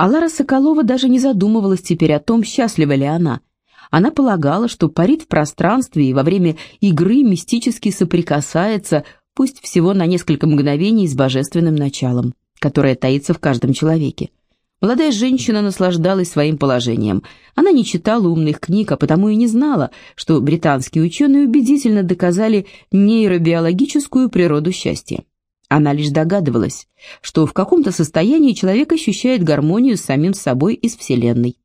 А Лара Соколова даже не задумывалась теперь о том, счастлива ли она. Она полагала, что парит в пространстве и во время игры мистически соприкасается, пусть всего на несколько мгновений, с божественным началом, которое таится в каждом человеке. Молодая женщина наслаждалась своим положением. Она не читала умных книг, а потому и не знала, что британские ученые убедительно доказали нейробиологическую природу счастья. Она лишь догадывалась, что в каком-то состоянии человек ощущает гармонию с самим собой и с Вселенной.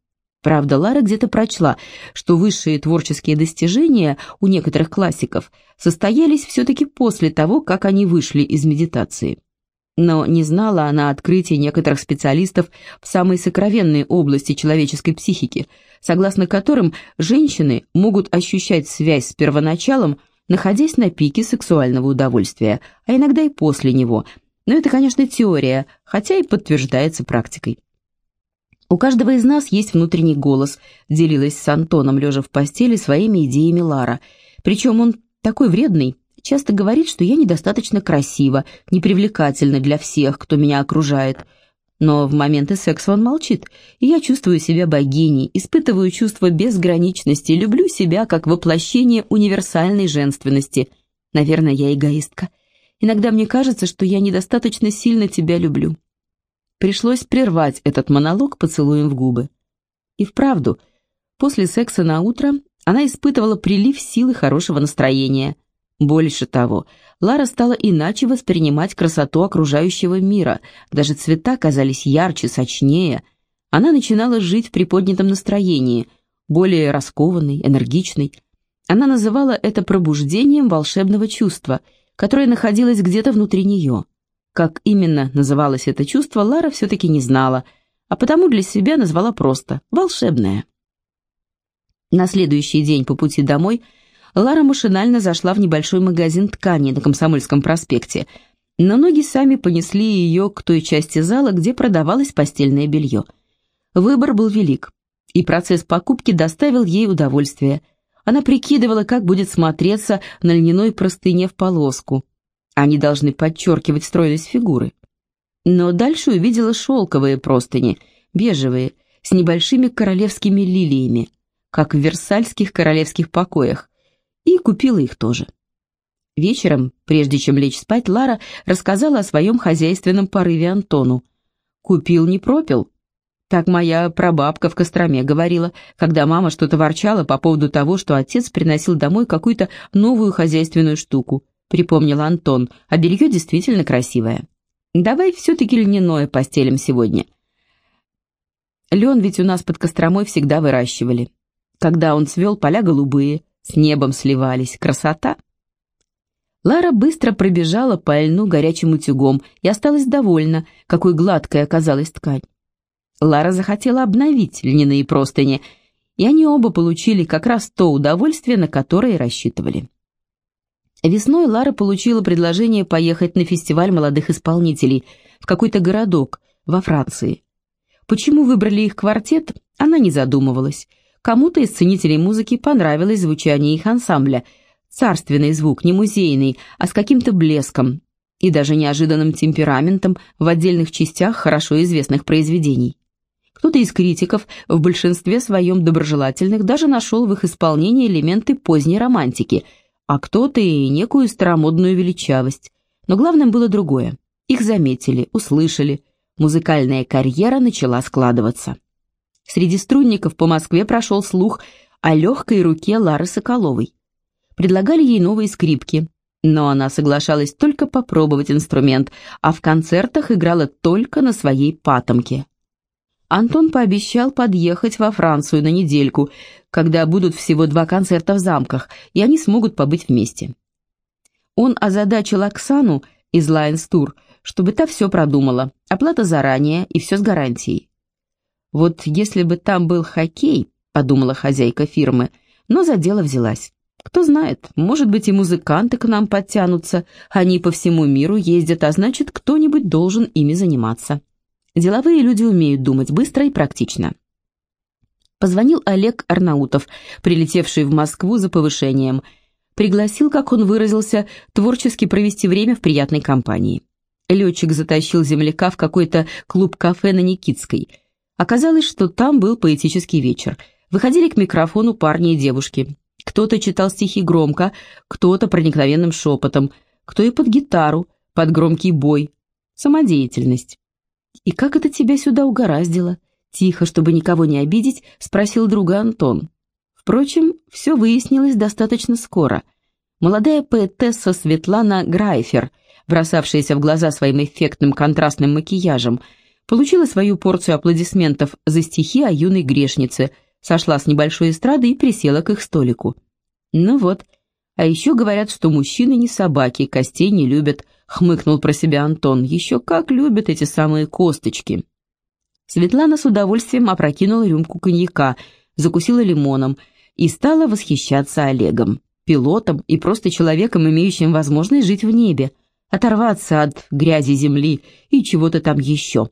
Правда, Лара где-то прочла, что высшие творческие достижения у некоторых классиков состоялись все-таки после того, как они вышли из медитации. Но не знала она открытий некоторых специалистов в самой сокровенной области человеческой психики, согласно которым женщины могут ощущать связь с первоначалом, находясь на пике сексуального удовольствия, а иногда и после него. Но это, конечно, теория, хотя и подтверждается практикой. У каждого из нас есть внутренний голос, делилась с Антоном, лежа в постели, своими идеями Лара. Причем он такой вредный, часто говорит, что я недостаточно красива, непривлекательна для всех, кто меня окружает. Но в моменты секса он молчит, и я чувствую себя богиней, испытываю чувство безграничности, люблю себя как воплощение универсальной женственности. Наверное, я эгоистка. Иногда мне кажется, что я недостаточно сильно тебя люблю. Пришлось прервать этот монолог поцелуем в губы. И вправду, после секса на утро она испытывала прилив силы хорошего настроения. Больше того, Лара стала иначе воспринимать красоту окружающего мира, даже цвета казались ярче, сочнее. Она начинала жить в приподнятом настроении, более раскованной, энергичной. Она называла это пробуждением волшебного чувства, которое находилось где-то внутри нее. Как именно называлось это чувство, Лара все-таки не знала, а потому для себя назвала просто «волшебное». На следующий день по пути домой Лара машинально зашла в небольшой магазин тканей на Комсомольском проспекте, но ноги сами понесли ее к той части зала, где продавалось постельное белье. Выбор был велик, и процесс покупки доставил ей удовольствие. Она прикидывала, как будет смотреться на льняной простыне в полоску – они должны подчеркивать стройность фигуры. Но дальше увидела шелковые простыни, бежевые, с небольшими королевскими лилиями, как в версальских королевских покоях, и купила их тоже. Вечером, прежде чем лечь спать, Лара рассказала о своем хозяйственном порыве Антону. «Купил, не пропил». Так моя прабабка в Костроме говорила, когда мама что-то ворчала по поводу того, что отец приносил домой какую-то новую хозяйственную штуку. — припомнил Антон, — «а белье действительно красивое. Давай все-таки льняное постелим сегодня. Лен ведь у нас под Костромой всегда выращивали. Когда он цвел, поля голубые, с небом сливались. Красота!» Лара быстро пробежала по льну горячим утюгом и осталась довольна, какой гладкой оказалась ткань. Лара захотела обновить льняные простыни, и они оба получили как раз то удовольствие, на которое рассчитывали. Весной Лара получила предложение поехать на фестиваль молодых исполнителей в какой-то городок во Франции. Почему выбрали их квартет, она не задумывалась. Кому-то из ценителей музыки понравилось звучание их ансамбля. Царственный звук, не музейный, а с каким-то блеском и даже неожиданным темпераментом в отдельных частях хорошо известных произведений. Кто-то из критиков, в большинстве своем доброжелательных, даже нашел в их исполнении элементы поздней романтики – а кто-то и некую старомодную величавость. Но главным было другое. Их заметили, услышали. Музыкальная карьера начала складываться. Среди струнников по Москве прошел слух о легкой руке Лары Соколовой. Предлагали ей новые скрипки, но она соглашалась только попробовать инструмент, а в концертах играла только на своей патомке. Антон пообещал подъехать во Францию на недельку, когда будут всего два концерта в замках, и они смогут побыть вместе. Он озадачил Оксану из Lions Tour, чтобы та все продумала, оплата заранее и все с гарантией. «Вот если бы там был хоккей», — подумала хозяйка фирмы, но за дело взялась. Кто знает, может быть и музыканты к нам подтянутся, они по всему миру ездят, а значит, кто-нибудь должен ими заниматься. Деловые люди умеют думать быстро и практично. Позвонил Олег Арнаутов, прилетевший в Москву за повышением. Пригласил, как он выразился, творчески провести время в приятной компании. Летчик затащил земляка в какой-то клуб-кафе на Никитской. Оказалось, что там был поэтический вечер. Выходили к микрофону парни и девушки. Кто-то читал стихи громко, кто-то проникновенным шепотом, кто и под гитару, под громкий бой. Самодеятельность. «И как это тебя сюда угораздило?» Тихо, чтобы никого не обидеть, спросил друга Антон. Впрочем, все выяснилось достаточно скоро. Молодая поэтесса Светлана Грайфер, бросавшаяся в глаза своим эффектным контрастным макияжем, получила свою порцию аплодисментов за стихи о юной грешнице, сошла с небольшой эстрады и присела к их столику. Ну вот, а еще говорят, что мужчины не собаки, костей не любят, хмыкнул про себя Антон. Еще как любят эти самые косточки. Светлана с удовольствием опрокинула рюмку коньяка, закусила лимоном и стала восхищаться Олегом, пилотом и просто человеком, имеющим возможность жить в небе, оторваться от грязи земли и чего-то там еще.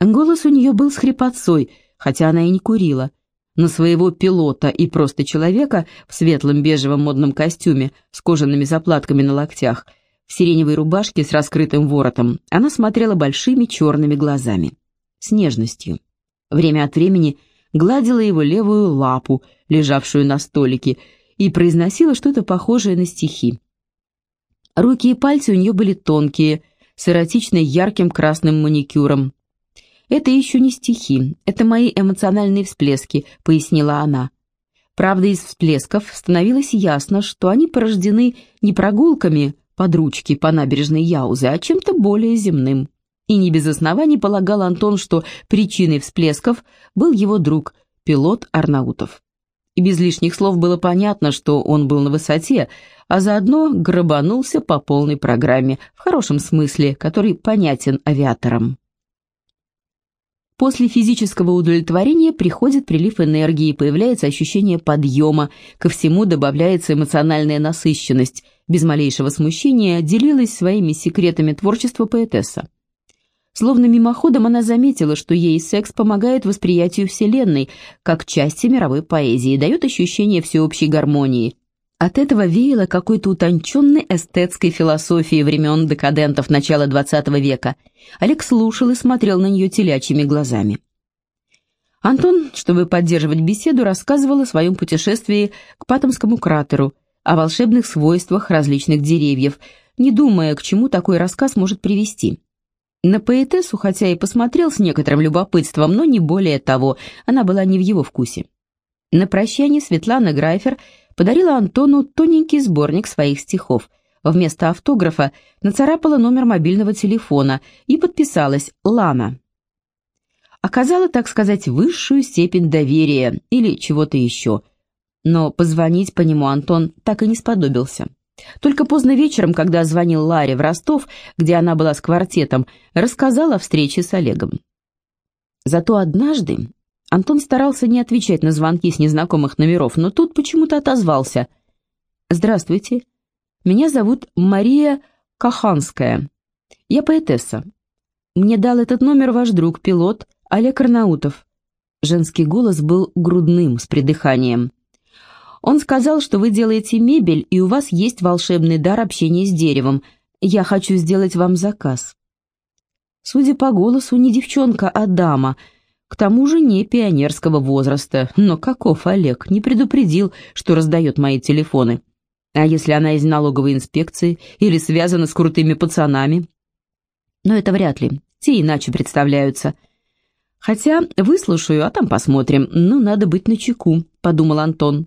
Голос у нее был с хрипотцой, хотя она и не курила. На своего пилота и просто человека в светлом бежевом модном костюме с кожаными заплатками на локтях, в сиреневой рубашке с раскрытым воротом, она смотрела большими черными глазами, с нежностью. Время от времени гладила его левую лапу, лежавшую на столике, и произносила что-то похожее на стихи. Руки и пальцы у нее были тонкие, с эротично ярким красным маникюром, «Это еще не стихи, это мои эмоциональные всплески», — пояснила она. Правда, из всплесков становилось ясно, что они порождены не прогулками под ручки по набережной Яузы, а чем-то более земным. И не без оснований полагал Антон, что причиной всплесков был его друг, пилот Арнаутов. И без лишних слов было понятно, что он был на высоте, а заодно грабанулся по полной программе, в хорошем смысле, который понятен авиаторам. После физического удовлетворения приходит прилив энергии, появляется ощущение подъема, ко всему добавляется эмоциональная насыщенность. Без малейшего смущения делилась своими секретами творчества поэтесса. Словно мимоходом она заметила, что ей секс помогает восприятию Вселенной, как части мировой поэзии, дает ощущение всеобщей гармонии. От этого веяло какой-то утонченной эстетской философией времен декадентов начала XX века. Олег слушал и смотрел на нее телячьими глазами. Антон, чтобы поддерживать беседу, рассказывал о своем путешествии к Патомскому кратеру, о волшебных свойствах различных деревьев, не думая, к чему такой рассказ может привести. На поэтессу, хотя и посмотрел с некоторым любопытством, но не более того, она была не в его вкусе. На прощание Светлана Грайфер подарила Антону тоненький сборник своих стихов. Вместо автографа нацарапала номер мобильного телефона и подписалась «Лана». Оказала, так сказать, высшую степень доверия или чего-то еще. Но позвонить по нему Антон так и не сподобился. Только поздно вечером, когда звонил Ларе в Ростов, где она была с квартетом, рассказал о встрече с Олегом. Зато однажды Антон старался не отвечать на звонки с незнакомых номеров, но тут почему-то отозвался. «Здравствуйте. Меня зовут Мария Каханская. Я поэтесса. Мне дал этот номер ваш друг, пилот Олег Арнаутов». Женский голос был грудным, с придыханием. «Он сказал, что вы делаете мебель, и у вас есть волшебный дар общения с деревом. Я хочу сделать вам заказ». Судя по голосу, не девчонка, а дама — к тому же не пионерского возраста, но каков Олег, не предупредил, что раздает мои телефоны. А если она из налоговой инспекции или связана с крутыми пацанами? Но это вряд ли, те иначе представляются. Хотя выслушаю, а там посмотрим. Ну, надо быть начеку, подумал Антон.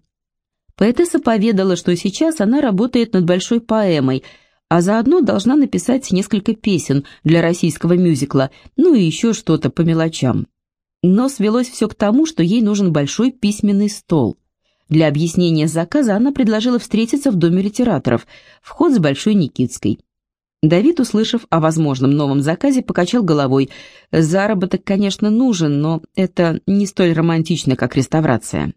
Поэтесса поведала, что сейчас она работает над большой поэмой, а заодно должна написать несколько песен для российского мюзикла, ну и еще что-то по мелочам. Но свелось все к тому, что ей нужен большой письменный стол. Для объяснения заказа она предложила встретиться в Доме литераторов, вход с Большой Никитской. Давид, услышав о возможном новом заказе, покачал головой. Заработок, конечно, нужен, но это не столь романтично, как реставрация.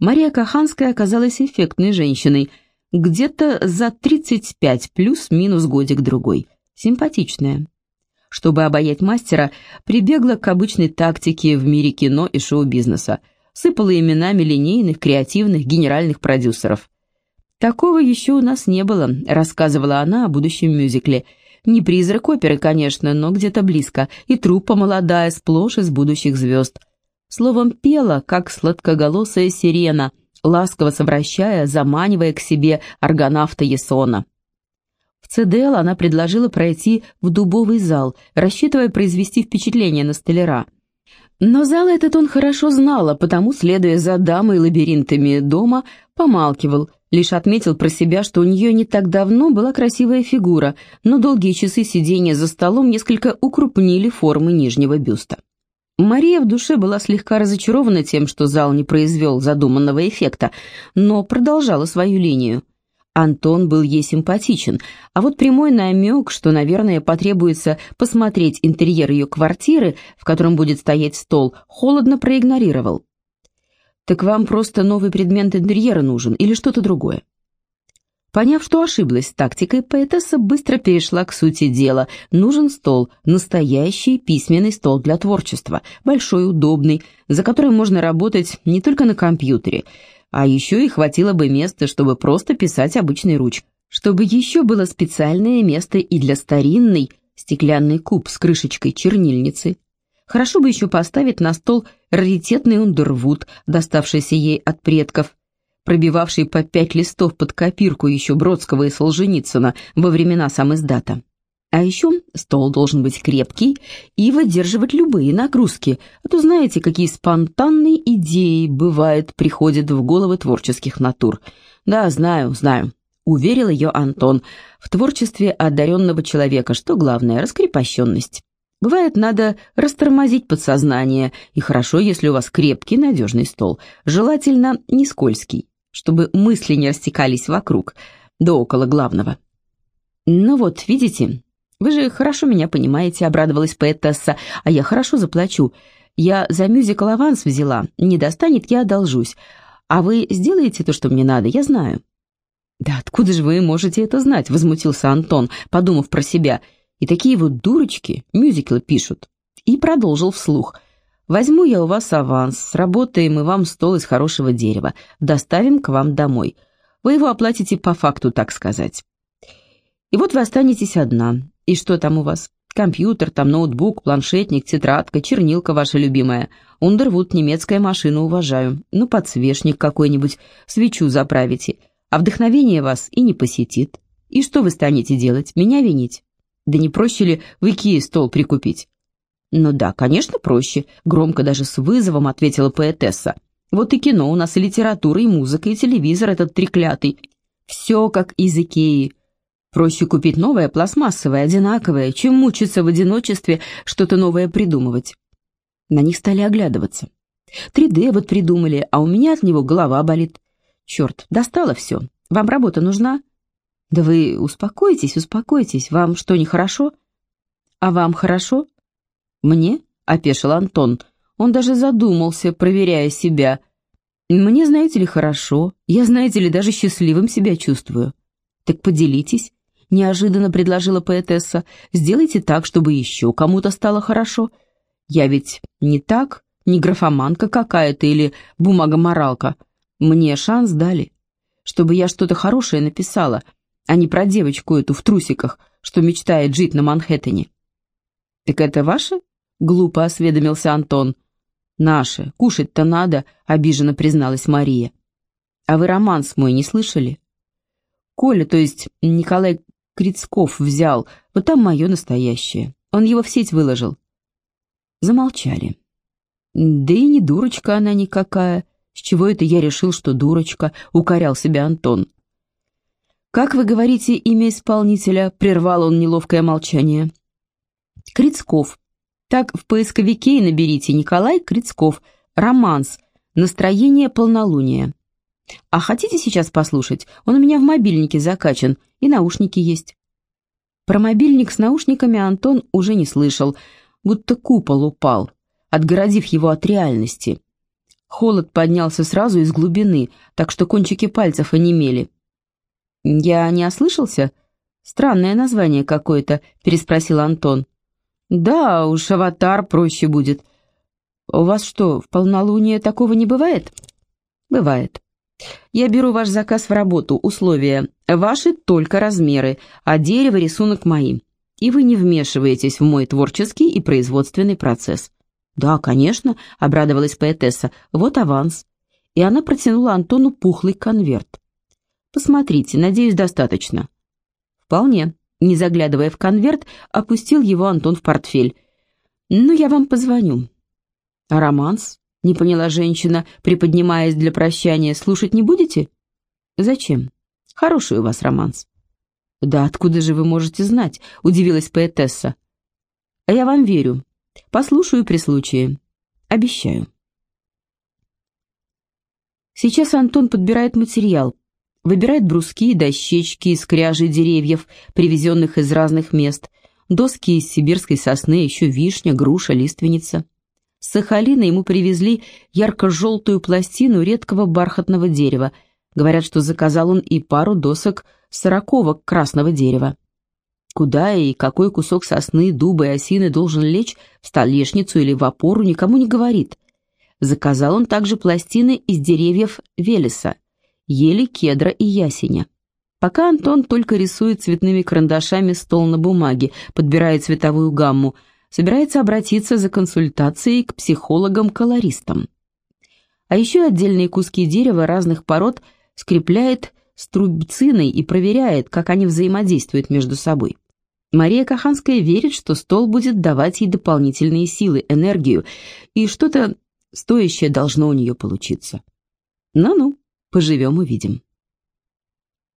Мария Каханская оказалась эффектной женщиной, где-то за 35 плюс-минус годик-другой. Симпатичная чтобы обаять мастера, прибегла к обычной тактике в мире кино и шоу-бизнеса, сыпала именами линейных, креативных, генеральных продюсеров. «Такого еще у нас не было», — рассказывала она о будущем мюзикле. Не призрак оперы, конечно, но где-то близко, и труппа молодая, сплошь из будущих звезд. Словом, пела, как сладкоголосая сирена, ласково совращая, заманивая к себе аргонавта Есона. ЦДЛ она предложила пройти в дубовый зал, рассчитывая произвести впечатление на столяра. Но зал этот он хорошо знал, потому, следуя за дамой лабиринтами дома, помалкивал, лишь отметил про себя, что у нее не так давно была красивая фигура, но долгие часы сидения за столом несколько укрупнили формы нижнего бюста. Мария в душе была слегка разочарована тем, что зал не произвел задуманного эффекта, но продолжала свою линию. Антон был ей симпатичен, а вот прямой намек, что, наверное, потребуется посмотреть интерьер ее квартиры, в котором будет стоять стол, холодно проигнорировал. «Так вам просто новый предмет интерьера нужен или что-то другое?» Поняв, что ошиблась тактикой, поэтесса быстро перешла к сути дела. Нужен стол, настоящий письменный стол для творчества, большой, удобный, за которым можно работать не только на компьютере – а еще и хватило бы места, чтобы просто писать обычной ручкой. Чтобы еще было специальное место и для старинной стеклянный куб с крышечкой чернильницы. Хорошо бы еще поставить на стол раритетный ундервуд, доставшийся ей от предков, пробивавший по пять листов под копирку еще Бродского и Солженицына во времена сам издата. А еще стол должен быть крепкий и выдерживать любые нагрузки, а то знаете, какие спонтанные идеи, бывает, приходят в головы творческих натур. Да, знаю, знаю. Уверил ее Антон. В творчестве одаренного человека что главное – раскрепощенность. Бывает, надо растормозить подсознание, и хорошо, если у вас крепкий, надежный стол. Желательно не скользкий, чтобы мысли не растекались вокруг, да около главного. Ну вот, видите, «Вы же хорошо меня понимаете», — обрадовалась поэтесса, «а я хорошо заплачу. Я за мюзикл аванс взяла, не достанет, я одолжусь. А вы сделаете то, что мне надо, я знаю». «Да откуда же вы можете это знать?» — возмутился Антон, подумав про себя. «И такие вот дурочки мюзиклы пишут». И продолжил вслух. «Возьму я у вас аванс, сработаем и вам стол из хорошего дерева, доставим к вам домой. Вы его оплатите по факту, так сказать. И вот вы останетесь одна, и что там у вас? Компьютер, там ноутбук, планшетник, тетрадка, чернилка ваша любимая. Ундервуд, немецкая машина, уважаю. Ну, подсвечник какой-нибудь, свечу заправите. А вдохновение вас и не посетит. И что вы станете делать? Меня винить? Да не проще ли в Икее стол прикупить? Ну да, конечно, проще. Громко даже с вызовом ответила поэтесса. Вот и кино у нас, и литература, и музыка, и телевизор этот треклятый. Все как из Икеи. Проще купить новое, пластмассовое, одинаковое, чем мучиться в одиночестве, что-то новое придумывать. На них стали оглядываться. 3D вот придумали, а у меня от него голова болит. Черт, достало все. Вам работа нужна? Да вы успокойтесь, успокойтесь. Вам что, нехорошо? А вам хорошо? Мне? — опешил Антон. Он даже задумался, проверяя себя. Мне, знаете ли, хорошо. Я, знаете ли, даже счастливым себя чувствую. Так поделитесь. — неожиданно предложила поэтесса. «Сделайте так, чтобы еще кому-то стало хорошо. Я ведь не так, не графоманка какая-то или бумага-моралка. Мне шанс дали, чтобы я что-то хорошее написала, а не про девочку эту в трусиках, что мечтает жить на Манхэттене». «Так это ваше?» — глупо осведомился Антон. «Наше. Кушать-то надо», — обиженно призналась Мария. «А вы романс мой не слышали?» Коля, то есть Николай Крицков взял, вот там мое настоящее. Он его в сеть выложил. Замолчали. Да и не дурочка она никакая. С чего это я решил, что дурочка, укорял себя Антон. «Как вы говорите имя исполнителя?» — прервал он неловкое молчание. «Крицков. Так в поисковике и наберите Николай Крицков. Романс. Настроение полнолуния. А хотите сейчас послушать? Он у меня в мобильнике закачан, и наушники есть. Про мобильник с наушниками Антон уже не слышал, будто купол упал, отгородив его от реальности. Холод поднялся сразу из глубины, так что кончики пальцев онемели. «Я не ослышался? Странное название какое-то», — переспросил Антон. «Да, уж аватар проще будет. У вас что, в полнолуние такого не бывает?» «Бывает. Я беру ваш заказ в работу, условия. Ваши только размеры, а дерево рисунок мои. и вы не вмешиваетесь в мой творческий и производственный процесс». «Да, конечно», — обрадовалась поэтесса, — «вот аванс». И она протянула Антону пухлый конверт. «Посмотрите, надеюсь, достаточно». «Вполне», — не заглядывая в конверт, опустил его Антон в портфель. «Ну, я вам позвоню». «А романс?» — не поняла женщина, приподнимаясь для прощания. «Слушать не будете?» «Зачем? Хороший у вас романс». «Да откуда же вы можете знать?» — удивилась поэтесса. «А я вам верю. Послушаю при случае. Обещаю». Сейчас Антон подбирает материал, выбирает бруски дощечки из кряжи деревьев, привезенных из разных мест, доски из сибирской сосны, еще вишня, груша, лиственница. С Сахалина ему привезли ярко-желтую пластину редкого бархатного дерева. Говорят, что заказал он и пару досок сороковок красного дерева. Куда и какой кусок сосны, дуба и осины должен лечь, в столешницу или в опору, никому не говорит. Заказал он также пластины из деревьев велеса, ели, кедра и ясеня. Пока Антон только рисует цветными карандашами стол на бумаге, подбирает цветовую гамму, собирается обратиться за консультацией к психологам-колористам. А еще отдельные куски дерева разных пород скрепляет струбциной и проверяет, как они взаимодействуют между собой. Мария Каханская верит, что стол будет давать ей дополнительные силы, энергию, и что-то стоящее должно у нее получиться. Ну-ну, поживем увидим.